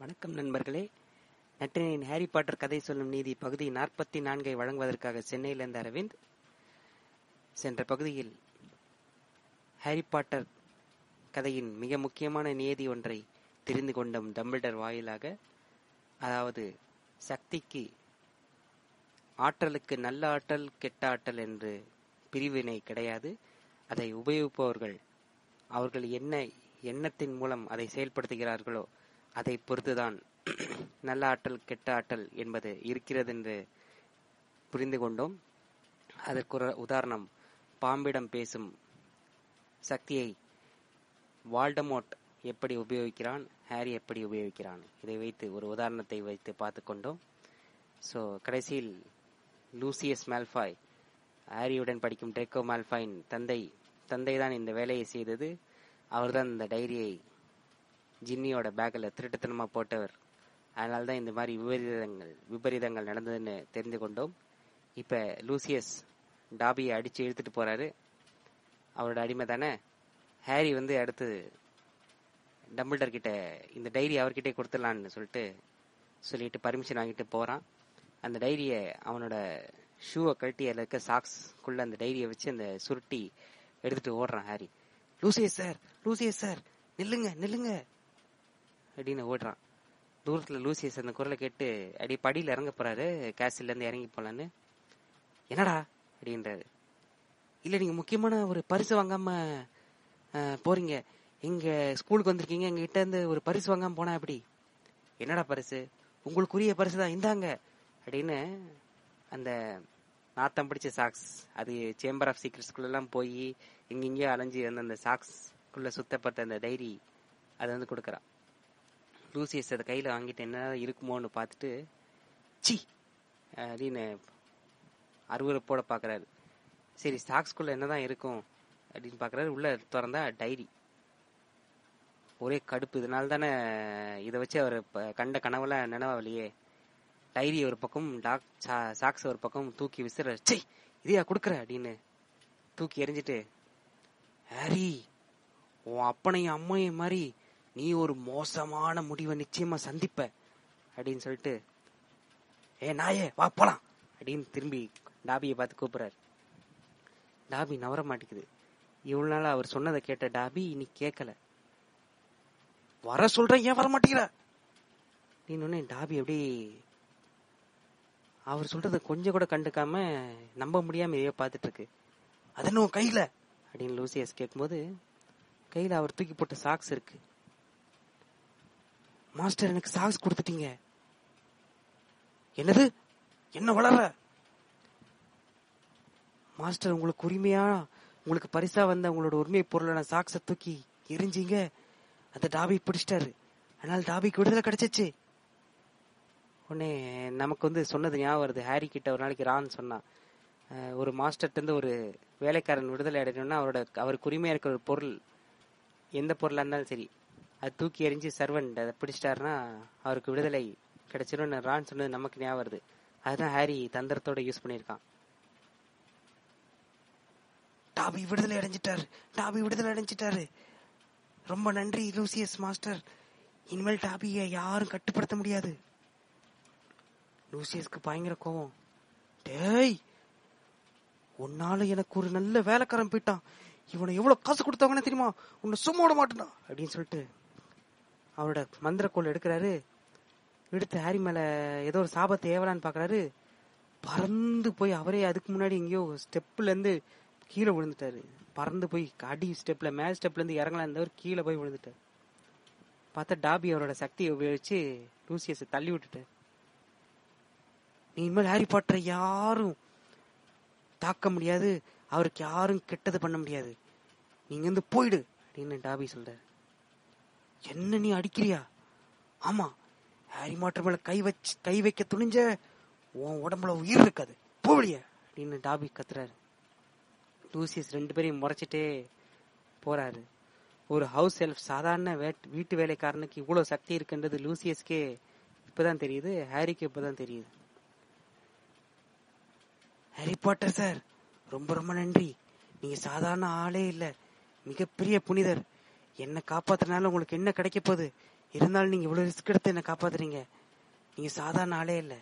வணக்கம் நண்பர்களே. நற்றினின் Harry Potter கதை சொல்லும் நீதி பகுதி நாற்பத்தி நான்கை வழங்குவதற்காக சென்னையிலிருந்த அரவிந்த். சென்ற பகுதியில் ஹாரி பாட்டர் கதையின் மிக முக்கியமான நியதி ஒன்றை தெரிந்து கொண்டும் டம்பிள்டர் வாயிலாக. அதாவது சக்திக்கு ஆற்றலுக்கு நல்ல ஆற்றல் கெட்ட ஆற்றல் என்று பிரிவினை கிடையாது. அதை உபயோகிப்பவர்கள் அவர்கள் என்ன எண்ணத்தின் மூலம் அதை செயல்படுத்துகிறார்களோ அதை பொறுத்துதான் நல்ல ஆற்றல் கெட்ட ஆற்றல் என்பது இருக்கிறது என்று புரிந்து கொண்டோம். அதற்கு உதாரணம். பாம்பிடம் பேசும் சக்தியை வால்டமோட் எப்படி உபயோகிக்கிறான் ஹாரி எப்படி உபயோகிக்கிறான்? இதை வைத்து ஒரு உதாரணத்தை வைத்து பார்த்து கொண்டோம். ஸோ கடைசியில் லூசியஸ் மேல்ஃபாய் ஹாரியுடன் படிக்கும் ட்ரேக்கோ மேல்ஃபாயின் தந்தை தந்தை தான் இந்த வேலையை செய்தது. அவர்தான் இந்த டைரியை ஜின்னியோட பேக்கில் திருட்டுத்தனமாக போட்டவர். அதனால தான் இந்த மாதிரி விபரீதங்கள் விபரீதங்கள் நடந்ததுன்னு தெரிந்து கொண்டோம். இப்போ லூசியஸ் டாபியை அடித்து இழுத்துட்டு போகிறாரு அவரோட அடிமை தானே? ஹாரி வந்து அடுத்து டம்பிள்டர் கிட்ட இந்த டைரி அவர்கிட்டே கொடுத்துடலான்னு சொல்லிட்டு சொல்லிட்டு பர்மிஷன் வாங்கிட்டு போகிறான் அந்த டைரியை அவனோட ஷூவை கழட்டி அதில் இருக்க சாக்ஸ்க்குள்ளே அந்த டைரியை வச்சு அந்த சுருட்டி எடுத்துட்டு ஓடுறான் Harry. Lucius sir Lucius sir நில்லுங்க நில்லுங்க. அப்படின்னு ஓடுறான். தூரத்தில் லூசியஸ் அந்த குரலை கேட்டு அடி படியில் இறங்க போறாரு. கேசிலேருந்து இறங்கி போலான்னு. என்னடா? அப்படின்றாரு. இல்லை நீங்கள் முக்கியமான ஒரு பரிசு வாங்காமல் போறீங்க. எங்க ஸ்கூலுக்கு வந்திருக்கீங்க. எங்ககிட்ட இருந்து ஒரு பரிசு வாங்காமல் போனா எப்படி? என்னடா பரிசு? உங்களுக்குரிய பரிசு தான். இந்தாங்க. அப்படின்னு அந்த நாத்தம் பிடிச்ச சாக்ஸ் அது சேம்பர் ஆஃப் சீக்ரெட்ஸ்குள்ளெல்லாம் போய் இங்கெங்கேயோ அலைஞ்சு வந்து அந்த சாக்ஸ்குள்ளே சுத்தப்பட்ட அந்த டைரி அதை வந்து கொடுக்குறான். லூசியஸ் அதை கையில் வாங்கிட்டு என்ன இருக்குமோன்னு பார்த்துட்டு சி அப்படின்னு அருவருப்போட பார்க்குறாரு. சரி சாக்ஸ்குள்ள என்னதான் இருக்கும் அப்படின்னு பார்க்குறாரு. உள்ளே திறந்தா டைரி. ஒரே கடுப்பு. இதனால தானே இதை வச்சு அவர் கண்ட கனவுல நினைவாவிலையே. டைரி ஒரு பக்கம் டாக் சா- சாக்ஸ் ஒரு பக்கம் தூக்கி விசிற சை இதையா கொடுக்குற அப்படின்னு தூக்கி எறிஞ்சிட்டு ஹாரி உன் அப்பனையும் அம்மையும் மாதிரி நீ ஒரு மோசமான முடிவை நிச்சயமா சந்திப்ப. அப்படின்னு சொல்லிட்டு ஏ நாயே வா போலாம். அப்படின்னு திரும்பி டாபியை பார்த்து கூப்பிடுறாரு. டாபி நவர மாட்டேங்குது. இவ்வளவு நாள் அவர் சொன்னதை கேட்ட டாபி இனி கேட்கல வர சொல்றேன் ஏன் வர மாட்டேங்கிற? அப்படின்னு டாபி அப்படி அவர் சொல்றத கொஞ்சம் கூட கண்டுக்காம நம்ப முடியாம இதையோ பார்த்துட்டு இருக்கு அது உன் கையில? அப்படின்னு லூசியஸ் கேட்கும்போது கையில அவர் தூக்கி போட்ட சாக்ஸ் இருக்கு. மாஸ்டர் எனக்கு சாக்ஸ் கொடுத்துட்டீங்க. என்னது? என்ன வளர மாஸ்டர் உங்களுக்கு உரிமையா? உங்களுக்கு பரிசா வந்த உங்களோட உரிமை பொருளான சாக்ஸை தூக்கி எரிஞ்சீங்க. அந்த டாபி பிடிச்சிட்டாரு. அதனால டாபிக்கு விடுதலை கிடைச்சிச்சு. உடனே நமக்கு வந்து சொன்னது ஞாபகம் வருது. ஹாரி கிட்ட ஒரு நாளைக்கு ரான் சொன்னான். ஒரு மாஸ்டர்ட்ட இருந்து ஒரு வேலைக்காரன் விடுதலை அடையணும்னா அவரோட அவருக்கு உரிமையா இருக்கிற ஒரு பொருள் எந்த பொருளா இருந்தாலும் சரி அது தூக்கி எறிஞ்சு சர்வன்ட் அதை பிடிச்சிட்டாருன்னா அவருக்கு விடுதலை கிடைச்சிரும்னு ரான் சொன்னது நமக்கு ஞாபகம் வருது. அதுதான் ஹாரி தந்திரத்தோட யூஸ் பண்ணியிருக்கான். டாபி விடுதலை அடைஞ்சிட்டாரு. டாபி விடுதலை அடைஞ்சிட்டாரு. ரொம்ப நன்றி லூசியஸ் மாஸ்டர். இனிமேல் டாபியை யாரும் கட்டுப்படுத்த முடியாது. லூசியஸ்க்கு பயங்கர கோவம். டேய் உன்னால எனக்கு ஒரு நல்ல வேலைக்காரன் போயிட்டான். இவனை எவ்வளவு காசு கொடுத்தவனே தெரியுமா? உன்னை சும்மா விட மாட்டேனா அப்படின்னு சொல்லிட்டு அவரோட மந்திரக்கோள் எடுக்கிறாரு. எடுத்து ஹாரி மேல ஏதோ ஒரு சாபத்தை ஏவலான்னு பாக்குறாரு. பறந்து போய் அவரே அதுக்கு முன்னாடி எங்கேயோ ஸ்டெப்ல இருந்து கீழே விழுந்துட்டாரு. பறந்து போய் அடி ஸ்டெப்ல மேல் ஸ்டெப்ல இருந்து இறங்கலாம் இருந்தவர் கீழே போய் விழுந்துட்டார். பார்த்தா டாபி அவரோட சக்தியை உபயோகிச்சு லூசியஸை தள்ளி விட்டுட்டார் நீ இனிமேல் ஹாரி பாட்டரை யாரும் தாக்க முடியாது. அவருக்கு யாரும் கெட்டது பண்ண முடியாது. நீங்க வந்து போயிடு அப்படின்னு டாபி சொல்றாரு. என்ன நீ அடிக்கிறியா? ஆமா ஹாரி மாட்டர் மேல கை வச்சு கை வைக்க துணிஞ்ச உன் உடம்புல உயிர் இருக்காது. போவலிய அப்படின்னு டாபி கத்துறாரு. லூசியஸ் ரெண்டு பேரையும் முறைச்சிட்டே போறாரு. ஒரு ஹவுஸ் ஹெல்ப் சாதாரண வேட்- வீட்டு வேலைக்காரனுக்கு இவ்வளவு சக்தி இருக்குன்றது லூசியஸ்க்கே இப்பதான் தெரியுது ஹாரிக்கு இப்பதான் தெரியுது. ஹாரி பாட்டர் சார் ரொம்ப ரொம்ப நன்றி. நீங்க சாதாரண ஆளே இல்ல மிகப்பெரிய புனிதர். என்ன காப்பாத்தினாலும் உங்களுக்கு என்ன கிடைக்க போகுது? இருந்தாலும் நீங்க இவ்வளவு ரிஸ்க் எடுத்து என்ன காப்பாத்துறீங்க. நீங்க சாதாரண ஆளே இல்ல.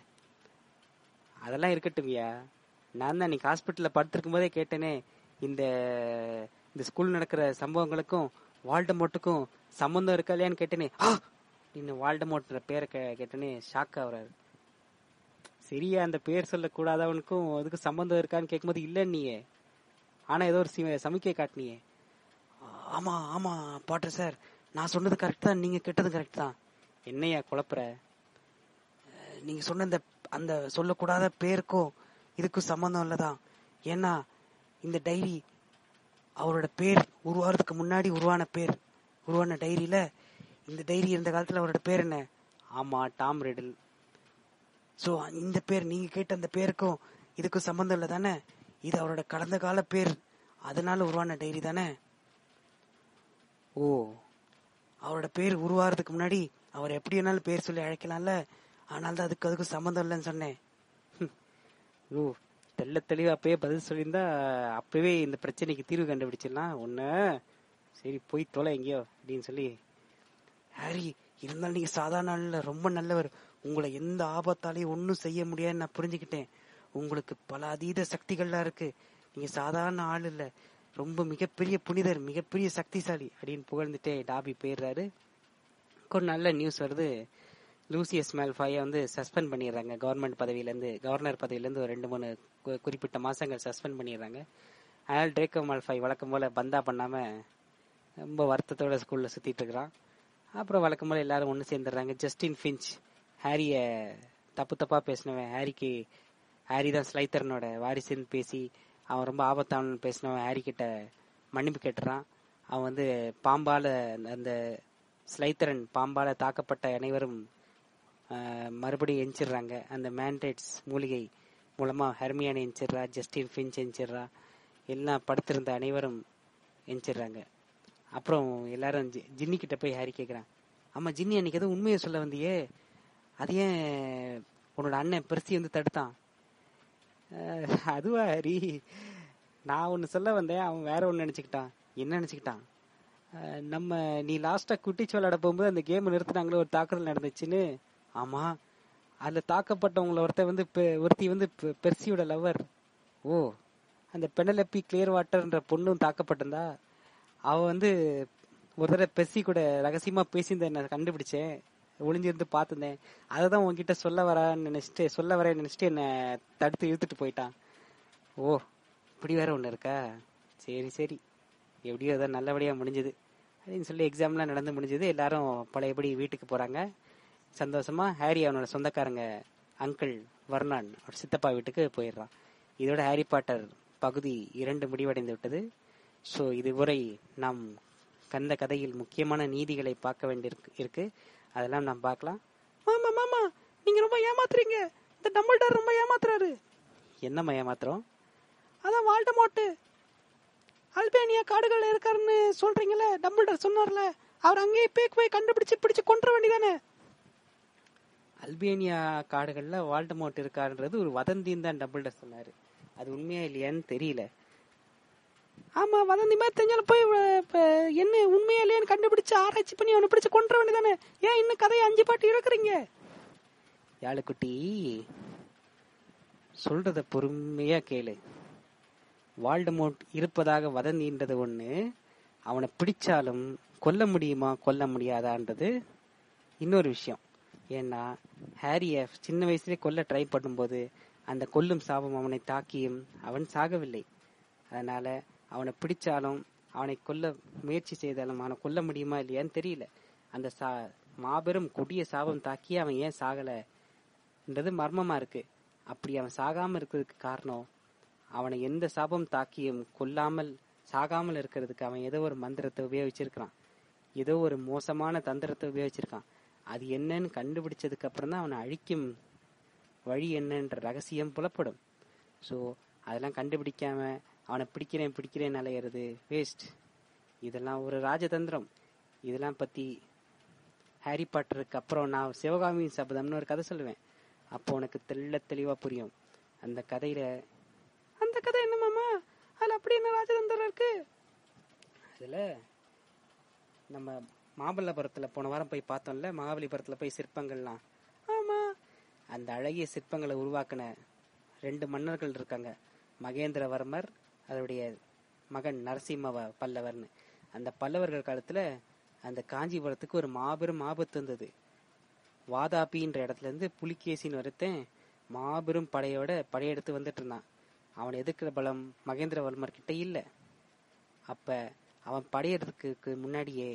அதெல்லாம் இருக்கட்டும்யா நான் தான் நீங்க ஹாஸ்பிட்டல்ல படுத்திருக்கும் போதே கேட்டேனே இந்த இந்த ஸ்கூல் நடக்கிற சம்பவங்களுக்கும் வால்டமோட்டுக்கும் சம்பந்தம் இருக்கா இல்லையான்னு கேட்டேனே. ஆ! இன்னும் வால்டமோட்ற பேரை கே- கேட்டேனே ஷாக் ஆகுறாரு. சரியா அந்த பேர் சொல்லக்கூடாதவனுக்கும் அதுக்கு சம்பந்தம் இருக்கான்னு கேட்கும்போது இல்ல நீயே ஆனா ஏதோ ஒரு சமிக்கை காட்டினியே. ஆமா ஆமா பாட்டர் சார். நான் சொன்னது கரெக்ட் தான் நீங்க கேட்டது கரெக்ட் தான். என்னையா குழப்புற? நீங்க சொன்ன இந்த அந்த சொல்லக்கூடாத பேருக்கும் இதுக்கும் சம்பந்தம் இல்லதான் ஏன்னா இந்த டைரி அவரோட பேர் உருவாகிறதுக்கு முன்னாடி உருவான பேர். உருவான டைரியில இந்த டைரி இருந்த காலத்துல அவரோட பேர் என்ன? ஆமா டாம் ரெடில். சோ இந்த பேர் நீங்க கேட்ட அந்த பேருக்கும் இதுக்கும் சம்பந்தம் இல்லை தானே இது அவரோட கடந்த கால பேர். அதனால உருவான டைரி தானே? ஓ அவரோட பேர் உருவாகிறதுக்கு முன்னாடி அவர் எப்படி வேணாலும் பேர் சொல்லி அழைக்கலாம்ல? ஆனால் தான் அதுக்கு அதுக்கும் சம்மந்தம் இல்லைன்னு சொன்னேன். ஓ தெள்ள தெளிவா அப்பயே பதில் சொல்லியிருந்தா அப்பவே இந்த பிரச்சனைக்கு தீர்வு கண்டுபிடிச்சிடலாம். ஒண்ணு சரி போய் தொலை எங்கேயோ அப்படின்னு சொல்லி. ஹாரி இருந்தாலும் நீங்க சாதாரண ஆள் ரொம்ப நல்லவர். உங்களை எந்த ஆபத்தாலையும் ஒன்றும் செய்ய முடியாதுன்னு நான் புரிஞ்சுக்கிட்டேன். உங்களுக்கு பல அதீத சக்திகள்லாம் இருக்கு. நீங்க சாதாரண ஆள் இல்ல. ரொம்ப மிகப்பெரிய புனிதர் மிகப்பெரிய சக்திசாலி அப்படின்னு புகழ்ந்துட்டே டாபி போயிடுறாரு. ஒரு நல்ல நியூஸ் வருது. லூசியஸ் மேல்ஃபாயை வந்து சஸ்பெண்ட் பண்ணிடுறாங்க. கவர்மெண்ட் பதவியிலேருந்து கவர்னர் பதவியிலேருந்து ஒரு ரெண்டு மூணு கு- குறிப்பிட்ட மாதங்கள் சஸ்பெண்ட் பண்ணிடுறாங்க. அதனால் ட்ரேக்கோ மால்ஃபாய் வழக்கம் போல பந்தா பண்ணாமல் ரொம்ப வருத்தத்தோட ஸ்கூலில் சுற்றிட்டு இருக்கிறான். அப்புறம் வழக்கம் போல் எல்லாரும் ஒன்று சேர்ந்துடுறாங்க. ஜஸ்டின் ஃபின்ச் ஹாரியை தப்பு தப்பாக பேசினவன். ஹாரிக்கு ஹாரி தான் ஸ்லைத்தரனோட வாரிசுன்னு பேசி அவன் ரொம்ப ஆபத்தானு பேசினவன் ஹாரி கிட்ட மன்னிப்பு கேட்டுறான். அவன் வந்து பாம்பால அந்த ஸ்லைத்தரன் பாம்பால தாக்கப்பட்ட அனைவரும் மறுபடியும் எஞ்சிடுறாங்க. அந்த மேண்டேட்ஸ் மூலிகை மூலமா ஹெர்மியானை எஞ்சிடுறா ஜஸ்டின் ஃபின்ச் எஞ்சிடுறா எல்லாம் படுத்திருந்த அனைவரும் எஞ்சிடுறாங்க. அப்புறம் எல்லாரும் ஜி- ஜின்னி கிட்ட போய் ஹாரி கேட்குறான் ஆமா ஜின்னி அன்னைக்கு எதுவும் உண்மையை சொல்ல வந்தியே. அது ஏன் உன்னோட அண்ணன் பெருசி வந்து தடுத்தான்? அதுவா ஹரி நான் ஒன்று சொல்ல வந்தேன். அவன் வேற ஒன்று நினச்சிக்கிட்டான். என்ன நினச்சிக்கிட்டான்? நம்ம நீ லாஸ்ட்டாக குட்டிச்சு விளையாட போகும்போது அந்த கேம் நிறுத்தினாங்களே ஒரு தாக்குதல் நடந்துச்சுன்னு? ஆமாம் அதில் தாக்கப்பட்டவங்கள ஒருத்தன் வந்து பெ- ஒருத்தி வந்து பெ- பெர்சியோட லவர் ஓ அந்த பெனலப்பி கிளியர் வாட்டர்ன்ற பொண்ணும் தாக்கப்பட்டிருந்தா? அவள் வந்து ஒரு தடவை பெர்சி கூட ரகசியமாக பேசியிருந்த நான் கண்டுபிடிச்சேன். ஒளிஞ்சிருந்து பார்த்துருந்தேன். அதை தான் உன்கிட்ட சொல்ல வரான்னு நினைச்சிட்டு சொல்ல வரேன்னு நினைச்சிட்டு என்ன தடுத்து இழுத்துட்டு போயிட்டான். ஓ இப்படி வேற ஒண்ணு இருக்கா? சரி சரி. எப்படியோ அதான் நல்லபடியா முடிஞ்சது. அப்படின்னு சொல்லி எக்ஸாம்லாம் நடந்து முடிஞ்சது. எல்லாரும் பழையபடி வீட்டுக்கு போறாங்க. சந்தோஷமா ஹாரி அவனோட சொந்தக்காரங்க அங்கிள் வர்ணான் அவர் சித்தப்பா வீட்டுக்கு போயிடுறான். இதோட ஹாரி பாட்டர் பகுதி இரண்டு முடிவடைந்து விட்டது. ஸோ இதுவரை நாம் கந்த கதையில் முக்கியமான நீதிகளை பார்க்க வேண்டியிருக்கு இருக்கு. அதெல்லாம் நாம் பார்க்கலாம். மாமா மாமா நீங்க ரொம்ப ஏமாத்துறீங்க. இந்த டம்பிள்டர் ரொம்ப ஏமாத்துறாரு. என்னம்மா ஏமாத்துறோம்? அதான் வால்டமோட்டு. அல்பேனியா காடுகள்ல இருக்காருன்னு சொல்றீங்கல்ல டம்பிள்டர் சொன்னார்ல. அவர் அங்கேயே பேக் போய் கண்டுபிடிச்சு பிடிச்சு கொன்ற வேண்டியதானே அல்பேனியா காடுகள்ல வால்டமோட் இருக்காருன்றது ஒரு வதந்தின்னு தான் டம்பிள்டர் சொன்னாரு. அது உண்மையா இல்லையான்னு தெரியல. ஆமா வதந்தி மாதிரி தெரிஞ்சாலும் போய் என்ன உண்மையா இல்லையான்னு கண்டுபிடிச்சு ஆராய்ச்சி பண்ணி அவனை பிடிச்சு கொன்ற வேண்டியதானே ஏன் இன்னும் கதையை அஞ்சு பாட்டு இழக்கிறீங்க யாழுக்குட்டி சொல்றத பொறுமையா கேளு. வால்டமோட் இருப்பதாக வதந்தின்றது ஒண்ணு அவனை பிடிச்சாலும் கொல்ல முடியுமா கொல்ல முடியாதான்றது இன்னொரு விஷயம். ஏன்னா ஹாரிய சின்ன வயசுலேயே கொல்ல ட்ரை பண்ணும்போது அந்த கொல்லும் சாபம் அவனை தாக்கியும் அவன் சாகவில்லை. அதனால அவனை பிடிச்சாலும் அவனை கொல்ல முயற்சி செய்தாலும் அவனை கொல்ல முடியுமா இல்லையான்னு தெரியல. அந்த சா மாபெரும் கொடிய சாபம் தாக்கி அவன் ஏன் சாகலைன்றது மர்மமா இருக்கு. அப்படி அவன் சாகாம இருக்கிறதுக்கு காரணம் அவனை எந்த சாபம் தாக்கியும் கொல்லாமல் சாகாமல் இருக்கிறதுக்கு அவன் ஏதோ ஒரு மந்திரத்தை உபயோகிச்சிருக்கிறான். ஏதோ ஒரு மோசமான தந்திரத்தை உபயோகிச்சிருக்கான். அது என்னன்னு கண்டுபிடிச்சதுக்கு அப்புறம் தான் அவனை அழிக்கும் வழி என்னன்ற ரகசியம் புலப்படும். ஸோ அதெல்லாம் கண்டுபிடிக்காம அவனை பிடிக்கிறேன் பிடிக்கிறேன் அலையிறது. வேஸ்ட் இதெல்லாம் ஒரு ராஜதந்திரம். இதெல்லாம் பத்தி ஹாரி பாட்டருக்கு அப்புறம் நான் சிவகாமி சபதம்னு ஒரு கதை சொல்லுவேன். அப்போ உனக்கு தெள்ள தெளிவா புரியும். அந்த கதையில அந்த கதை என்ன மாமா? அதுல அப்படி என்ன ராஜதந்திரம் இருக்கு? அதுல நம்ம மாமல்லபுரத்துல போன வாரம் போய் பார்த்தோம்ல மகாபலிபுரத்துல போய் சிற்பங்கள்லாம். ஆமா. அந்த அழகிய சிற்பங்களை உருவாக்கின ரெண்டு மன்னர்கள் இருக்காங்க. மகேந்திரவர்மர் அதனுடைய மகன் நரசிம்ம பல்லவர்னு. அந்த பல்லவர்கள் காலத்துல அந்த காஞ்சிபுரத்துக்கு ஒரு மாபெரும் ஆபத்து இருந்தது வாதாபின்ற இடத்துல இருந்து புலிகேசின்னு ஒருத்தன் மாபெரும் படையோட படையெடுத்து வந்துட்டு இருந்தான். அவன் எதிர்க்கிற பலம் மகேந்திரவர்மர் கிட்ட இல்ல. அப்ப அவன் படையெடுத்துக்கு முன்னாடியே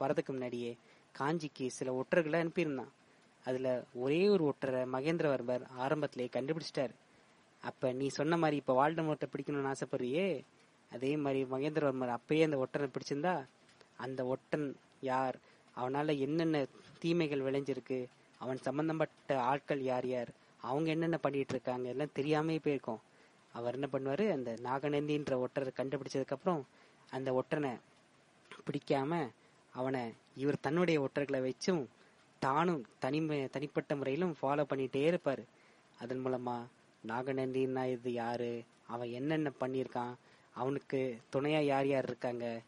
வரதுக்கு முன்னாடியே காஞ்சிக்கு சில ஒற்றர்களை அனுப்பியிருந்தான். அதுல ஒரே ஒரு ஒற்றரை மகேந்திரவர்மர் ஆரம்பத்திலேயே கண்டுபிடிச்சிட்டாரு. அப்ப நீ சொன்ன மாதிரி இப்ப வால்டமோட்டை பிடிக்கணும்னு ஆசைப்படுறியே? அதே மாதிரி மகேந்திரவர்மர் அப்பயே அந்த ஒட்டனை பிடிச்சிருந்தா அந்த ஒட்டன் யார்? அவனால என்னென்ன தீமைகள் விளைஞ்சிருக்கு? அவன் சம்பந்தப்பட்ட ஆட்கள் யார் யார்? அவங்க என்னென்ன பண்ணிட்டு இருக்காங்க எல்லாம் தெரியாமே போயிருக்கோம். அவர் என்ன பண்ணுவாரு? அந்த நாகநந்தின்ற ஒட்டரை கண்டுபிடிச்சதுக்கு அப்புறம் அந்த ஒற்றனை பிடிக்காம அவனை இவர் தன்னுடைய ஒற்றர்களை வச்சும் தானும் தனிமை தனிப்பட்ட முறையிலும் ஃபாலோ பண்ணிட்டே இருப்பாரு. அதன் மூலமா நாகநந்தின்னா இது யாரு? அவன் என்னென்ன பண்ணியிருக்கான்? அவனுக்கு துணையா யார் யார் இருக்காங்க?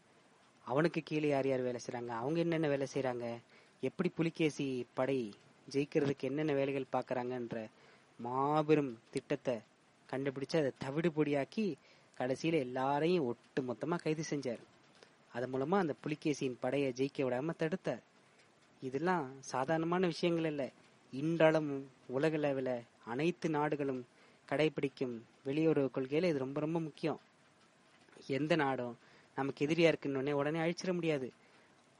அவனுக்கு கீழே யார் யார் வேலை செய்றாங்க? அவங்க என்னென்ன வேலை செய்யறாங்க எப்படி புலிகேசி படை ஜெயிக்கிறதுக்கு என்னென்ன வேலைகள் பார்க்கறாங்கன்ற மாபெரும் திட்டத்தை கண்டுபிடிச்சு அதை தவிடு பொடியாக்கி கடைசியில எல்லாரையும் ஒட்டு மொத்தமா கைது செஞ்சார். அது மூலமா அந்த புலிகேசியின் படையை ஜெயிக்க விடாம தடுத்தார். இதெல்லாம் சாதாரணமான விஷயங்கள் இல்லை. இன்றளவும் உலக அளவில் அனைத்து நாடுகளும் கடைபிடிக்கும் வெளியுறவு கொள்கையில இது ரொம்ப ரொம்ப முக்கியம். எந்த நாடும் நமக்கு எதிரியா இருக்குன்னு உடனே அழிச்சிட முடியாது.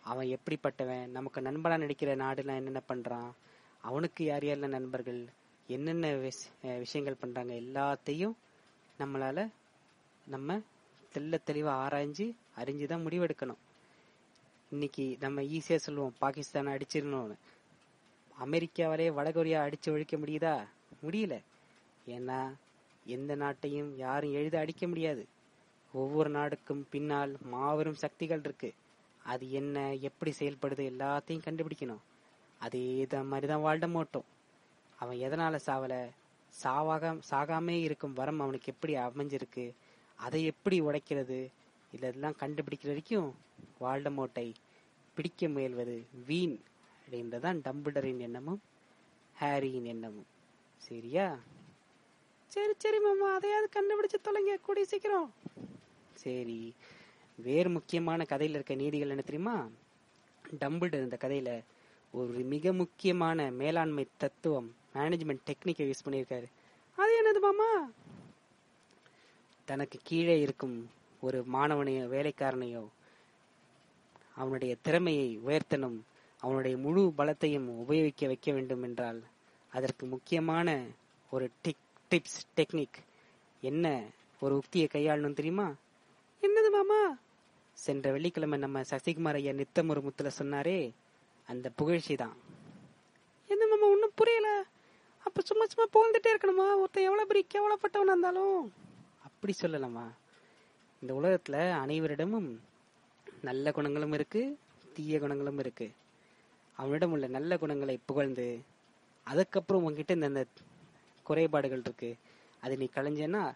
அவன் எப்படிப்பட்டவன்? நமக்கு நண்பனா நடிக்கிற நாடுலாம் என்னென்ன பண்றான்? அவனுக்கு யார் யாரெல்லாம் நண்பர்கள்? என்னென்ன விஷயங்கள் பண்றாங்க? எல்லாத்தையும் நம்மளால நம்ம தெள்ள தெளிவா ஆராய்ஞ்சு அறிஞ்சுதான் முடிவெடுக்கணும். இன்னைக்கு நம்ம ஈஸியா சொல்லுவோம் பாகிஸ்தான் அடிச்சிடணும்னு. அமெரிக்காவிலே வடகொரியா அடிச்சு ஒழிக்க முடியுதா? முடியல. ஏன்னா எந்த நாட்டையும் யாரும் எழுத அடிக்க முடியாது. ஒவ்வொரு நாடுக்கும் பின்னால் மாபெரும் சக்திகள் இருக்கு. அது என்ன எப்படி செயல்படுது எல்லாத்தையும் கண்டுபிடிக்கணும். அதே தான் மாதிரிதான் வாழ்ட மாட்டோம். அவன் எதனால சாவல? சாவாக சாகாமே இருக்கும் வரம் அவனுக்கு எப்படி அமைஞ்சிருக்கு? அதை எப்படி உடைக்கிறது? இதெல்லாம் கண்டுபிடிக்கிற வரைக்கும் வால்டமோட்டை பிடிக்க முயல்வது வீண். அப்படின்றதான் டம்புடரின் எண்ணமும் ஹாரியின் எண்ணமும். சரியா? சரி சரி மாமா. அதையாவது கண்டுபிடிச்சு தொலைங்க. கூடிய சீக்கிரம். சரி. வேறு முக்கியமான கதையில இருக்க நீதிகள் என்ன தெரியுமா? டம்பிள்டர் இந்த கதையில ஒரு மிக முக்கியமான மேலாண்மை தத்துவம் மேனேஜ்மெண்ட் டெக்னிக்கை யூஸ் பண்ணியிருக்காரு. அது என்னது மாமா? தனக்கு கீழே இருக்கும் ஒரு மாணவனையோ வேலைக்காரனையோ அவனுடைய திறமையை உயர்த்தணும் அவனுடைய முழு பலத்தையும் உபயோகிக்க வைக்க வேண்டும் என்றால் அதற்கு முக்கியமான ஒரு டிக் டிப்ஸ் டெக்னிக் என்ன ஒரு உக்தியை கையாளணும் தெரியுமா? என்னது மாமா? சென்ற வெள்ளிக்கிழமை நம்ம சசிகுமார் ஐயா நித்தம் ஒரு முத்துல சொன்னாரே அந்த புகழ்ச்சி தான். என்ன மாமா ஒன்றும் புரியல. அப்ப சும்மா சும்மா புகழ்ந்துட்டே இருக்கணுமா? ஒருத்தன் எவ்வளவு பெரிய கேவலப்பட்டவனா இருந்தாலும். அப்படி சொல்லலாமா இந்த உலகத்துல அனைவரிடமும் நல்ல குணங்களும் இருக்கு தீய குணங்களும் இருக்கு. அவனிடம் உள்ள நல்ல குணங்களை புகழ்ந்து அதுக்கப்புறம் உன்கிட்ட இந்த குறைபாடுகள் இருக்கு. அது நீ களைஞ்சேன்னா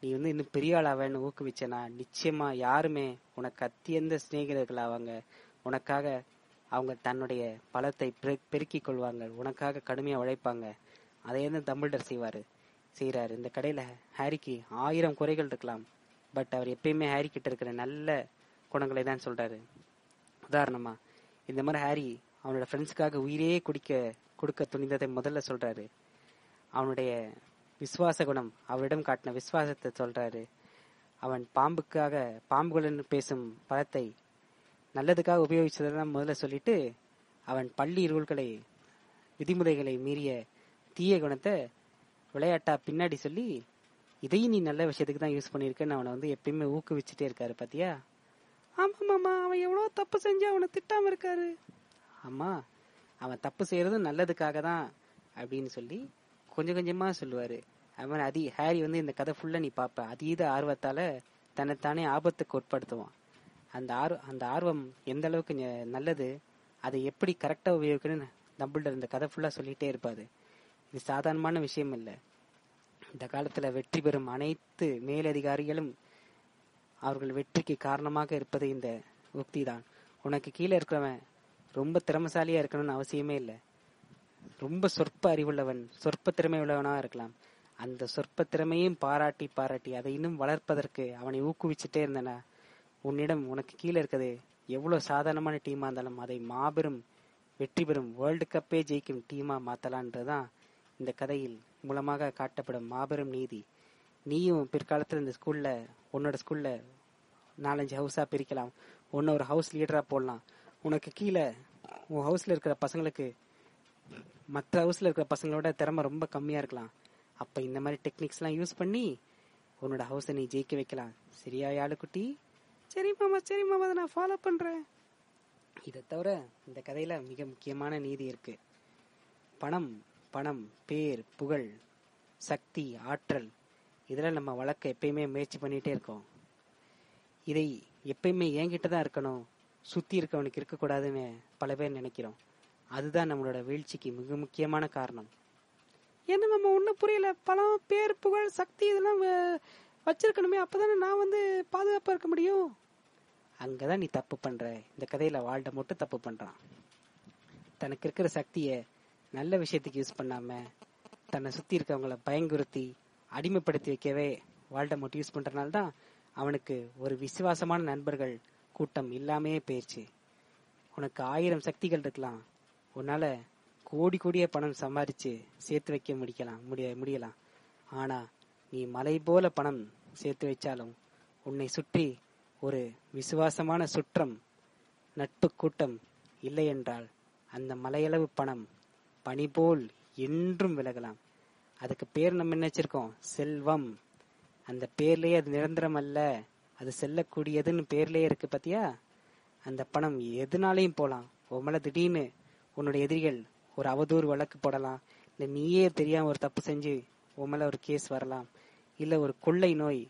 நீ வந்து இன்னும் பெரிய ஆளாவேன்னு ஊக்குவிச்சனா நிச்சயமா யாருமே உனக்கு அத்தியந்த சிநேகிதர்கள் ஆவாங்க. உனக்காக அவங்க தன்னுடைய பலத்தை பெரு- பெருக்கிக் கொள்வாங்க. உனக்காக கடுமையா உழைப்பாங்க. அதை வந்து தம்பிள்டர் செய்வாரு. செய்யறாரு இந்த கடையில ஹாரிக்கு ஆயிரம் குறைகள் இருக்கலாம். பட் அவர் எப்பயுமே ஹாரி கிட்ட இருக்கிற நல்ல குணங்களை தான் சொல்றாரு. உதாரணமா இந்த மாதிரி ஹாரி அவனோட ஃப்ரெண்ட்ஸுக்காக உயிரே குடிக்க கொடுக்க துணிந்ததை முதல்ல சொல்றாரு. அவனுடைய விசுவாச குணம் அவரிடம் காட்டின விசுவாசத்தை சொல்றாரு. அவன் பாம்புக்காக பாம்புகளுடன் பேசும் பழத்தை நல்லதுக்காக உபயோகிச்சதெல்லாம் முதல்ல சொல்லிட்டு அவன் பள்ளி இருள்களை விதிமுறைகளை மீறிய தீய குணத்தை விளையாட்டா பின்னாடி சொல்லி இதையும் நீ நல்ல விஷயத்துக்கு தான் யூஸ் பண்ணியிருக்கேன்னு அவனை வந்து எப்பயுமே ஊக்குவிச்சுட்டே இருக்காரு பாத்தியா? ஆமா மாமா அவன் எவ்வளவு தப்பு செஞ்சு அவனை திட்டாம இருக்காரு. ஆமா அவன் தப்பு செய்யறதும் நல்லதுக்காக தான் அப்படின்னு சொல்லி கொஞ்சம் கொஞ்சமா சொல்லுவாரு. அவன் அதி ஹாரி வந்து இந்த கதை ஃபுல்லா நீ பாப்ப. அதீத ஆர்வத்தால தன்னைத்தானே ஆபத்துக்கு உட்படுத்துவான். அந்த ஆர் அந்த ஆர்வம் எந்த அளவுக்கு நல்லது அதை எப்படி கரெக்டா உபயோகிக்கணும்னு நம்மள்ட இந்த கதை ஃபுல்லா சொல்லிட்டே இருப்பாரு. இது சாதாரணமான விஷயம் இல்லை. இந்த காலத்துல வெற்றி பெறும் அனைத்து மேலதிகாரிகளும் அவர்கள் வெற்றிக்கு காரணமாக இருப்பது இந்த உக்தி தான். உனக்கு கீழே இருக்கிறவன் ரொம்ப திறமசாலியா இருக்கணும்னு அவசியமே இல்லை. ரொம்ப சொற்ப அறிவுள்ளவன் சொற்ப திறமை உள்ளவனா இருக்கலாம். அந்த சொற்ப திறமையும் பாராட்டி பாராட்டி அதை இன்னும் வளர்ப்பதற்கு அவனை ஊக்குவிச்சுட்டே இருந்தனா. உன்னிடம் உனக்கு கீழே இருக்குது. எவ்வளவு சாதாரணமான டீமா இருந்தாலும் அதை மாபெரும் வெற்றி பெறும் வேர்ல்டு கப்பே ஜெயிக்கும் டீமா மாத்தலான்றதுதான் இந்த கதையில் மூலமாக காட்டப்படும் மாபெரும் நீதி. நீயும் பிற்காலத்தில் இந்த ஸ்கூல்ல உன்னோட ஸ்கூல்ல நாலஞ்சு ஹவுஸா பிரிக்கலாம். உன்ன ஒரு ஹவுஸ் லீடரா போடலாம். உனக்கு கீழே உன் ஹவுஸ்ல இருக்கிற பசங்களுக்கு மற்ற ஹவுஸ்ல இருக்கிற பசங்களோட திறமை ரொம்ப கம்மியா இருக்கலாம். அப்ப இந்த மாதிரி டெக்னிக்ஸ் எல்லாம் யூஸ் பண்ணி உன்னோட ஹவுஸை நீ ஜெயிக்க வைக்கலாம். சரியா யாழுக்குட்டி? சரி மாமா சரி மாமா அதை நான் ஃபாலோ பண்றேன். இதை தவிர இந்த கதையில மிக முக்கியமான நீதி இருக்கு. பணம் பணம் பேர் புகழ் சக்தி ஆற்றல் இதெல்லாம் நம்ம வழக்க எப்பயுமே முயற்சி பண்ணிட்டே இருக்கோம். இதை எப்பயுமே என்கிட்ட தான் இருக்கணும். சுத்தி இருக்கவனுக்கு இருக்கக்கூடாதுன்னு பல பேர் நினைக்கிறோம். அதுதான் நம்மளோட வீழ்ச்சிக்கு மிக முக்கியமான காரணம். என்ன நம்ம ஒன்றும் புரியல. பணம் பேர் புகழ் சக்தி இதெல்லாம் வச்சிருக்கணுமே. அப்பதானே நான் வந்து பாதுகாப்பா இருக்க முடியும்? அங்கதான் நீ தப்பு பண்ற. இந்த கதையில வாழ்ட மட்டும் தப்பு பண்றான். தனக்கு இருக்கிற சக்தியை நல்ல விஷயத்துக்கு யூஸ் பண்ணாம தன்னை சுத்தி இருக்கவங்கள பயங்குறுத்தி அடிமைப்படுத்தி வைக்கவே வாழ்ட மட்டும் யூஸ் பண்றனால தான் அவனுக்கு ஒரு விசுவாசமான நண்பர்கள் கூட்டம் இல்லாமே போயிருச்சு. உனக்கு ஆயிரம் சக்திகள் இருக்கலாம். உன்னால கோடி கோடிய பணம் சம்பாதிச்சு சேர்த்து வைக்க முடிக்கலாம் முடிய முடியலாம். ஆனா நீ மலை போல பணம் சேர்த்து வச்சாலும் உன்னை சுற்றி ஒரு விசுவாசமான சுற்றம் நட்பு கூட்டம் இல்லை என்றால் அந்த மலையளவு பணம் பனி போல் என்றும் விலகலாம். அதுக்கு பேர் நம்ம என்ன வச்சிருக்கோம்? செல்வம். அந்த பேர்லயே அது நிரந்தரம் அல்ல அது செல்லக்கூடியதுன்னு பேர்லயே இருக்கு பாத்தியா? அந்த பணம் எதுனாலையும் போலாம். உமல திடீர்னு உன்னோட எதிரிகள் ஒரு அவதூறு வழக்கு போடலாம். இல்ல நீயே தெரியாம ஒரு தப்பு செஞ்சு உன் மேல ஒரு கேஸ் வரலாம். இல்ல ஒரு கொள்ளை நோய்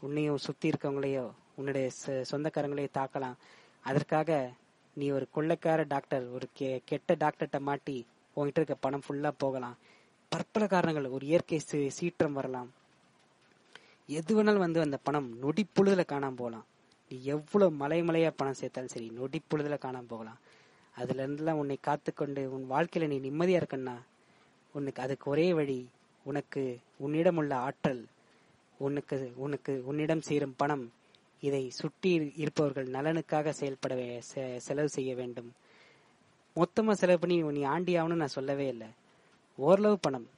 உன்னையும் சுத்தி இருக்கவங்களையோ உன்னுடைய சொ- சொந்தக்காரங்களையோ தாக்கலாம். அதற்காக நீ ஒரு கொள்ளைக்கார டாக்டர் ஒரு கெ- கெட்ட டாக்டர்கிட்ட மாட்டி உங்ககிட்ட இருக்க பணம் ஃபுல்லா போகலாம். பற்பல காரணங்கள் ஒரு இயற்கை சீ- சீற்றம் வரலாம். எது வேணாலும் வந்து அந்த பணம் நொடி பொழுதுல காணாம போகலாம். நீ எவ்வளவு மலை மலையா பணம் சேர்த்தாலும் சரி நொடி பொழுதுல காணாம போகலாம். அதுல இருந்தெல்லாம் உன்னை காத்துக்கொண்டு உன் வாழ்க்கையில நீ நிம்மதியா இருக்கண்ணா உனக்கு அதுக்கு ஒரே வழி உனக்கு உன்னிடம் உள்ள ஆற்றல் உனக்கு உனக்கு உன்னிடம் சேரும் பணம் இதை சுற்றி இருப்பவர்கள் நலனுக்காக செயல்பட வே- செ- செலவு செய்ய வேண்டும். மொத்தமா செலவு பண்ணி நீ ஆண்டி ஆகணும்னு நான் சொல்லவே இல்லை. ஓரளவு பணம்.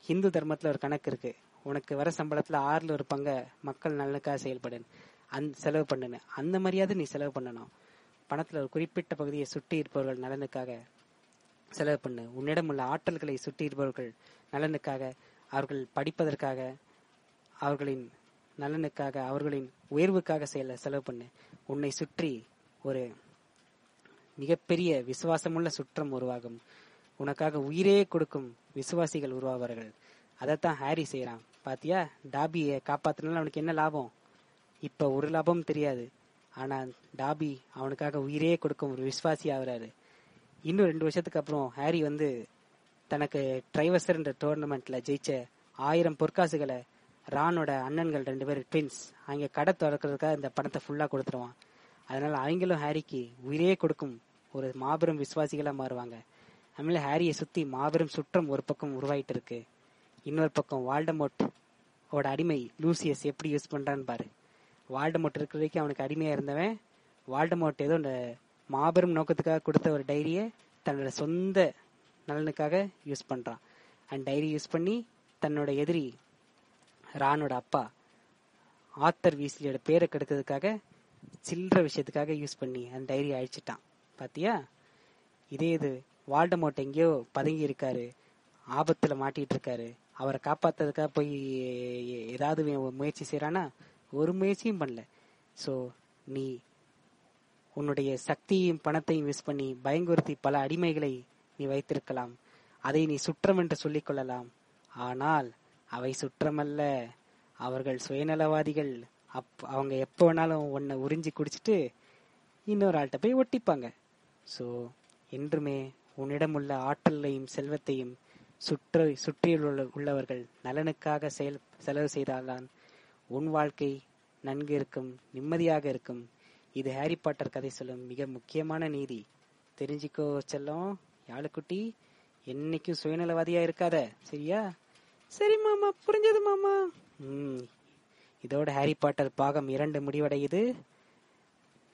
ஹிந்து தர்மத்துல ஒரு கணக்கு இருக்கு. உனக்கு வர சம்பளத்துல ஆறுல ஒரு பங்க மக்கள் நலனுக்காக செயல்படு. அந் செலவு பண்ணுன்னு. அந்த மாதிரியாவது நீ செலவு பண்ணணும். பணத்துல ஒரு குறிப்பிட்ட பகுதியை சுற்றி இருப்பவர்கள் நலனுக்காக செலவு பண்ணு. உன்னிடம் உள்ள ஆற்றல்களை சுற்றி இருப்பவர்கள் நலனுக்காக அவர்கள் படிப்பதற்காக அவர்களின் நலனுக்காக அவர்களின் உயர்வுக்காக செயல செலவு பண்ணு. உன்னை சுற்றி ஒரு மிகப்பெரிய விசுவாசமுள்ள சுற்றம் உருவாகும். உனக்காக உயிரே கொடுக்கும் விசுவாசிகள் உருவாவார்கள். அதைத்தான் ஹாரி செய்யறான் பாத்தியா? டாபியை காப்பாத்தினால அவனுக்கு என்ன லாபம்? இப்ப ஒரு லாபம் தெரியாது. ஆனா டாபி அவனுக்காக உயிரே கொடுக்கும் ஒரு விஸ்வாசி ஆகுறாரு. இன்னும் ரெண்டு வருஷத்துக்கு அப்புறம் ஹாரி வந்து தனக்கு ட்ரைவர்சர் என்ற டோர்னமெண்ட்ல ஜெயிச்ச ஆயிரம் பொற்காசுகளை ரானோட அண்ணன்கள் ரெண்டு பேர் ட்வின்ஸ் அவங்க கடை திறக்கிறதுக்காக இந்த பணத்தை ஃபுல்லா கொடுத்துருவான். அதனால அவங்களும் ஹாரிக்கு உயிரே கொடுக்கும் ஒரு மாபெரும் விசுவாசிகளா மாறுவாங்க. அதுமாதிரி ஹாரியை சுத்தி மாபெரும் சுற்றம் ஒரு பக்கம் உருவாயிட்டு இருக்கு. இன்னொரு பக்கம் வால்டமோட் ஓட அடிமை லூசியஸ் எப்படி யூஸ் பண்றான்னு பாரு. வால்டமோட் இருக்கிற வரைக்கும் அவனுக்கு அடிமையா இருந்தவன் வால்டமோட் ஏதோ இந்த மாபெரும் நோக்கத்துக்காக கொடுத்த ஒரு டைரியை தன்னோட சொந்த நலனுக்காக யூஸ் பண்றான். அண்ட் டைரி யூஸ் பண்ணி தன்னோட எதிரி ரானோட அப்பா ஆத்தர் வீஸ்லியோட பேரை கெடுத்ததுக்காக சில்லற விஷயத்துக்காக யூஸ் பண்ணி அந்த டைரி அழிச்சிட்டான். பாத்தியா? இதே இது. வால்டமோட் எங்கேயோ பதுங்கி இருக்காரு. ஆபத்துல மாட்டிட்டு இருக்காரு. அவரை காப்பாத்துறதுக்காக போய் ஏதாவது முயற்சி செய்யறானா ஒரு முயற்சியும் பண்ணல. ஸோ நீ உன்னுடைய சக்தியையும் பணத்தையும் யூஸ் பண்ணி பயங்குறுத்தி பல அடிமைகளை நீ வைத்திருக்கலாம். அதை நீ சுற்றம் என்று சொல்லிக் கொள்ளலாம். ஆனால் அவை சுற்றமல்ல. அவர்கள் சுயநலவாதிகள். அப் அவங்க எப்போ வேணாலும் உன்னை உறிஞ்சி குடிச்சிட்டு இன்னொரு ஆள்கிட்ட போய் ஒட்டிப்பாங்க. ஸோ என்றுமே உன்னிடமுள்ள ஆற்றலையும் செல்வத்தையும் சுற்ற சுற்றியுள்ள உள்ளவர்கள் நலனுக்காக செயல் செலவு செய்தால்தான் உன் வாழ்க்கை நன்கு இருக்கும் நிம்மதியாக இருக்கும். இது ஹாரி பாட்டர் கதை சொல்லும் மிக முக்கியமான நீதி. தெரிஞ்சுக்கோ செல்லம் யாழுக்குட்டி என்னைக்கும் சுயநலவாதியா இருக்காத சரியா? சரி மாமா புரிஞ்சது மாமா. ம். இதோட ஹாரி பாட்டர் பாகம் இரண்டு முடிவடையுது.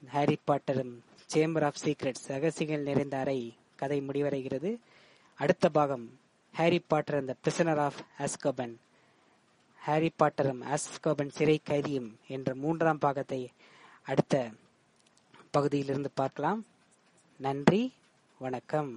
ஹாரி பாட்டரும் சேம்பர் ஆஃப் சீக்ரெட்ஸ் ரகசியங்கள் நிறைந்த அறை கதை முடிவடைகிறது. அடுத்த பாகம் ஹாரி பாட்டர் அந்த பிரிசனர் ஆஃப் ஆஸ்கோபன் ஹாரி பாட்டரும் ஆஸ்கோபன் சிறை கைதியும் என்ற மூன்றாம் பாகத்தை அடுத்த பகுதியிலிருந்து பார்க்கலாம். நன்றி வணக்கம்.